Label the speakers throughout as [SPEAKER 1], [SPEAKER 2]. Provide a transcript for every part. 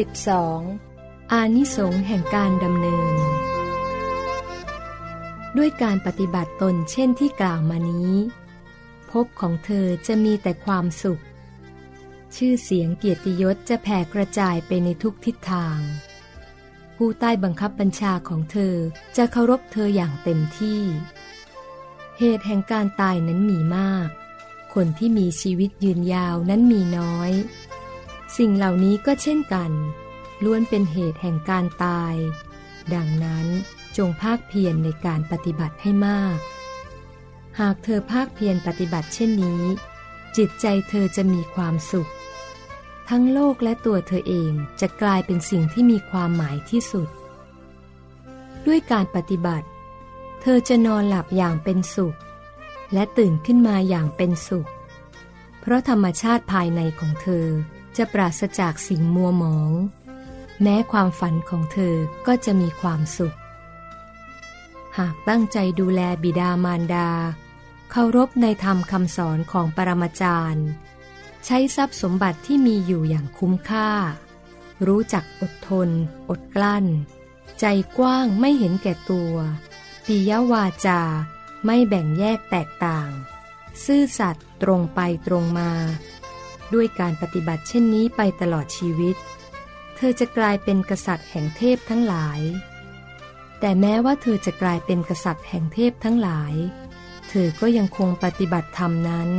[SPEAKER 1] 12. อานิสงส์แห่งการดำเนิน ด้วยการปฏิบัติตนเช่นที่กล่าวมานี้พบของเธอจะมีแต่ความสุข ชื่อเสียงเกียรติยศจะแผ่กระจายไปในทุกทิศทาง ผู้ใต้บังคับบัญชาของเธอจะเคารพเธออย่างเต็มที่ เหตุแห่งการตายนั้นมีมาก คนที่มีชีวิตยืนยาวนั้นมีน้อย สิ่งเหล่านี้ก็เช่นกัน ล้วนเป็นเหตุแห่งการตาย ดังนั้นจงภาคเพียรในการปฏิบัติให้มาก หากเธอภาคเพียรปฏิบัติเช่นนี้ จิตใจเธอจะมีความสุข ทั้งโลกและตัวเธอเองจะกลายเป็นสิ่งที่มีความหมายที่สุด ด้วยการปฏิบัติ เธอจะนอนหลับอย่างเป็นสุข และตื่นขึ้นมาอย่างเป็นสุข เพราะธรรมชาติภายในของเธอ จะปราศจากสิ่งมัวหมอง แม้ความฝันของเธอก็จะมีความสุข หากตั้งใจดูแลบิดามารดา เคารพในธรรมคำสอนของปรมาจารย์ ใช้ทรัพย์สมบัติที่มีอยู่อย่างคุ้มค่า รู้จักอดทน อดกลั้น ใจกว้างไม่เห็นแก่ตัวปิยวาจาไม่แบ่งแยกแตกต่าง ซื่อสัตย์ตรงไปตรงมา ด้วยการปฏิบัติเช่นนี้ไปตลอดชีวิต เธอจะกลายเป็นกษัตริย์แห่งเทพทั้งหลาย แต่แม้ว่าเธอจะกลายเป็นกษัตริย์แห่งเทพทั้งหลาย เธอก็ยังคงปฏิบัติธรรมนั้น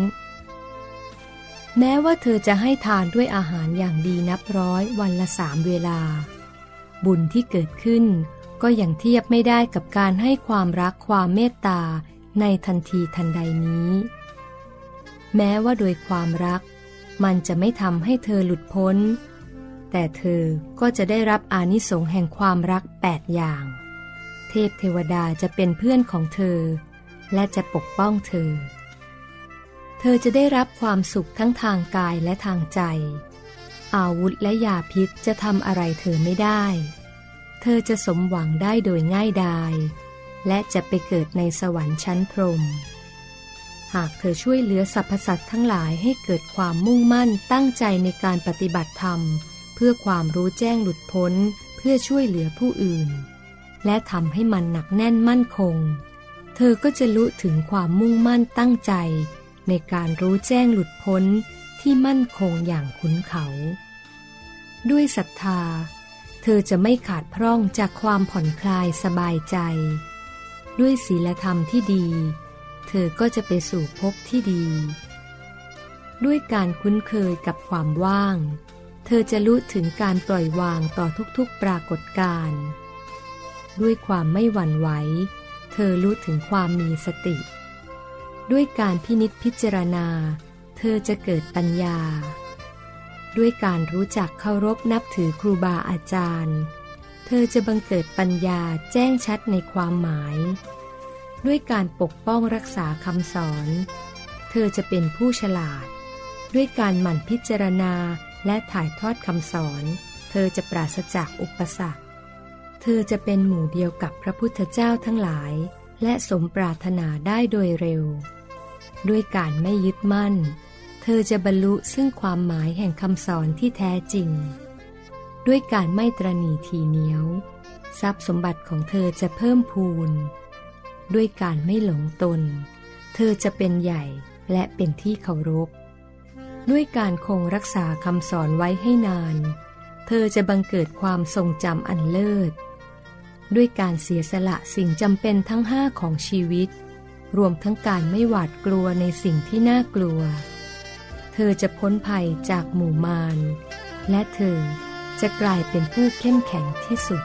[SPEAKER 1] แม้ว่าเธอจะให้ทานด้วยอาหารอย่างดีนับร้อยวันละสามเวลา บุญที่เกิดขึ้นก็ยังเทียบไม่ได้กับการให้ความรักความเมตตาในทันทีทันใดนี้ แม้ว่าโดยความรัก มันจะไม่ทำให้เธอหลุดพ้น แต่เธอก็จะได้รับอานิสงส์แห่งความรักแปดอย่าง เทพเทวดาจะเป็นเพื่อนของเธอ และจะปกป้องเธอ เธอจะได้รับความสุขทั้งทางกายและทางใจ อาวุธและยาพิษจะทำอะไรเธอไม่ได้ เธอจะสมหวังได้โดยง่ายดาย และจะไปเกิดในสวรรค์ชั้นพรหม หากเธอช่วยเหลือสรรพสัตว์ทั้งหลายให้เกิดความมุ่งมั่นตั้งใจในการปฏิบัติธรรม เพื่อความรู้แจ้งหลุดพ้น เพื่อช่วยเหลือผู้อื่น และทำให้มันหนักแน่นมั่นคง เธอก็จะรู้ถึงความมุ่งมั่นตั้งใจ ในการรู้แจ้งหลุดพ้นที่มั่นคงอย่างคุ้นเขา ด้วยศรัทธา เธอจะไม่ขาดพร่องจากความผ่อนคลายสบายใจ ด้วยศีลธรรมที่ดี เธอก็จะไปสู่ภพที่ดี ด้วยการคุ้นเคยกับความว่าง เธอจะรู้ถึงการปล่อยวางต่อทุกๆปรากฏการณ์ด้วยความไม่หวั่นไหว เธอรู้ถึงความมีสติ ด้วยการพินิษพิจารณา เธอจะเกิดปัญญา ด้วยการรู้จักเคารพนับถือครูบาอาจารย์ เธอจะบังเกิดปัญญาแจ้งชัดในความหมาย ด้วยการปกป้องรักษาคำสอน เธอจะเป็นผู้ฉลาด ด้วยการหมั่นพิจารณาและถ่ายทอดคำสอน เธอจะปราศจากอุปสรรค เธอจะเป็นหมู่เดียวกับพระพุทธเจ้าทั้งหลาย และสมปรารถนาได้โดยเร็ว ด้วยการไม่ยึดมั่น เธอจะบรรลุซึ่งความหมายแห่งคำสอนที่แท้จริง ด้วยการไม่ตรณีทีเหนียว ทรัพย์สมบัติของเธอจะเพิ่มพูน ด้วยการไม่หลงตน เธอจะเป็นใหญ่และเป็นที่เคารพ ด้วยการคงรักษาคำสอนไว้ให้นาน เธอจะบังเกิดความทรงจำอันเลิศ ด้วยการเสียสละสิ่งจำเป็นทั้งห้าของชีวิต รวมทั้งการไม่หวาดกลัวในสิ่งที่น่ากลัว เธอจะพ้นภัยจากหมู่มาร และเธอจะกลายเป็นผู้เข้มแข็งที่สุด